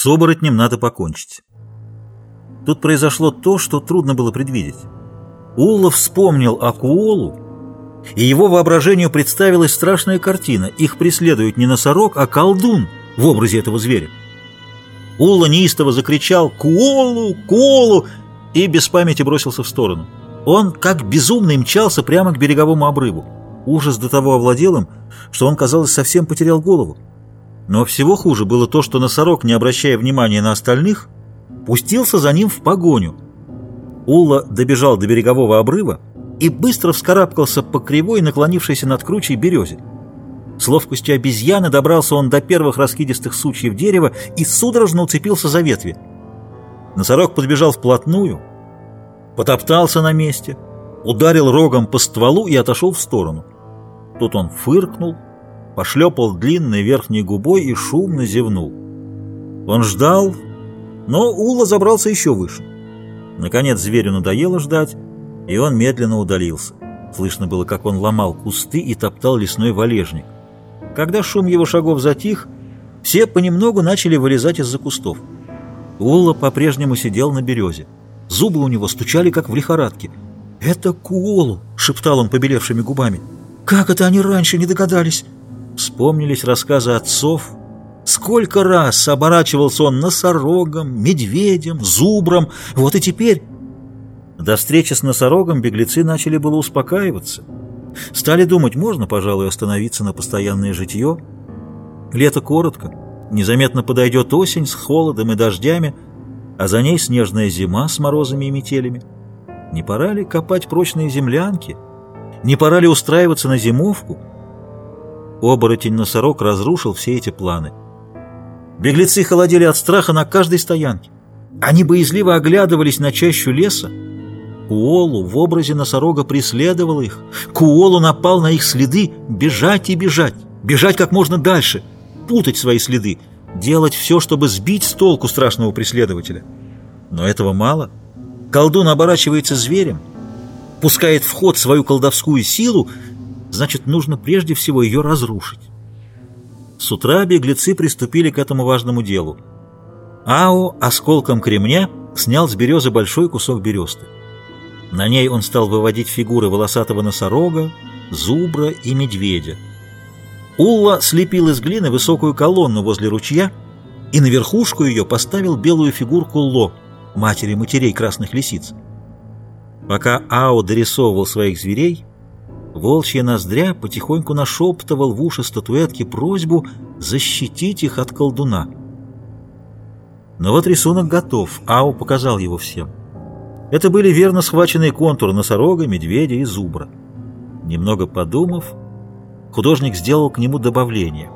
С оборотнем надо покончить. Тут произошло то, что трудно было предвидеть. Улла вспомнил о Куолу, и его воображению представилась страшная картина. Их преследует не носорог, а колдун в образе этого зверя. Улла неистово закричал «Куолу! Куолу!» и без памяти бросился в сторону. Он, как безумный, мчался прямо к береговому обрыву. Ужас до того овладел им, что он, казалось, совсем потерял голову. Но всего хуже было то, что носорог, не обращая внимания на остальных, пустился за ним в погоню. Улла добежал до берегового обрыва и быстро вскарабкался по кривой, наклонившейся над кручей березе. С ловкостью обезьяны добрался он до первых раскидистых сучьев дерева и судорожно уцепился за ветви. Носорог подбежал вплотную, потоптался на месте, ударил рогом по стволу и отошел в сторону. Тут он фыркнул, пошлепал длинной верхней губой и шумно зевнул. Он ждал, но Ула забрался еще выше. Наконец зверю надоело ждать, и он медленно удалился. Слышно было, как он ломал кусты и топтал лесной валежник. Когда шум его шагов затих, все понемногу начали вылезать из-за кустов. Улла по-прежнему сидел на березе. Зубы у него стучали, как в лихорадке. «Это Куолу!» — шептал он побелевшими губами. «Как это они раньше не догадались?» Вспомнились рассказы отцов. Сколько раз оборачивался он носорогом, медведем, зубром. Вот и теперь... До встречи с носорогом беглецы начали было успокаиваться. Стали думать, можно, пожалуй, остановиться на постоянное житье. Лето коротко, незаметно подойдет осень с холодом и дождями, а за ней снежная зима с морозами и метелями. Не пора ли копать прочные землянки? Не пора ли устраиваться на зимовку? Оборотень-носорог разрушил все эти планы. Беглецы холодели от страха на каждой стоянке. Они боязливо оглядывались на чащу леса, Куолу в образе носорога преследовал их. Куолу напал на их следы. Бежать и бежать. Бежать как можно дальше. Путать свои следы. Делать все, чтобы сбить с толку страшного преследователя. Но этого мало. Колдун оборачивается зверем, пускает в ход свою колдовскую силу, значит, нужно прежде всего ее разрушить. С утра беглецы приступили к этому важному делу. Ао осколком кремня снял с березы большой кусок бересты. На ней он стал выводить фигуры волосатого носорога, зубра и медведя. Улла слепил из глины высокую колонну возле ручья и на верхушку ее поставил белую фигурку Ло, матери матерей красных лисиц. Пока Ао дорисовывал своих зверей, волчья ноздря потихоньку нашептывал в уши статуэтки просьбу защитить их от колдуна. Но вот рисунок готов, Ао показал его всем. Это были верно схваченные контуры носорога, медведя и зубра. Немного подумав, художник сделал к нему добавление.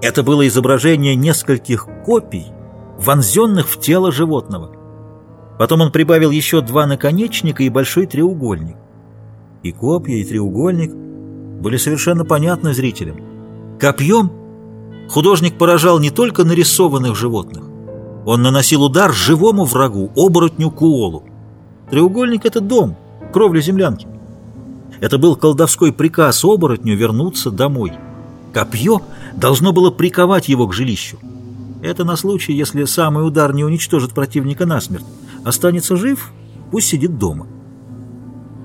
Это было изображение нескольких копий, вонзенных в тело животного. Потом он прибавил еще два наконечника и большой треугольник. И копья, и треугольник были совершенно понятны зрителям. Копьем художник поражал не только нарисованных животных, он наносил удар живому врагу, оборотню Куолу. Треугольник — это дом, кровля землянки. Это был колдовской приказ оборотню вернуться домой. Копье должно было приковать его к жилищу. Это на случай, если самый удар не уничтожит противника насмерть. Останется жив, пусть сидит дома.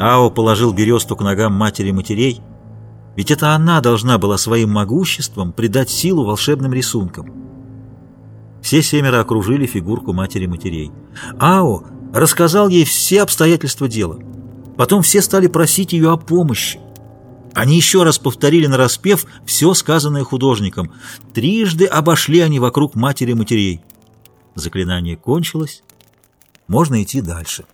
Ао положил бересту к ногам матери матерей, ведь это она должна была своим могуществом придать силу волшебным рисункам. Все семеро окружили фигурку матери матерей. Ао рассказал ей все обстоятельства дела. Потом все стали просить ее о помощи. Они еще раз повторили на распев все сказанное художником. Трижды обошли они вокруг матери матерей. Заклинание кончилось. Можно идти дальше.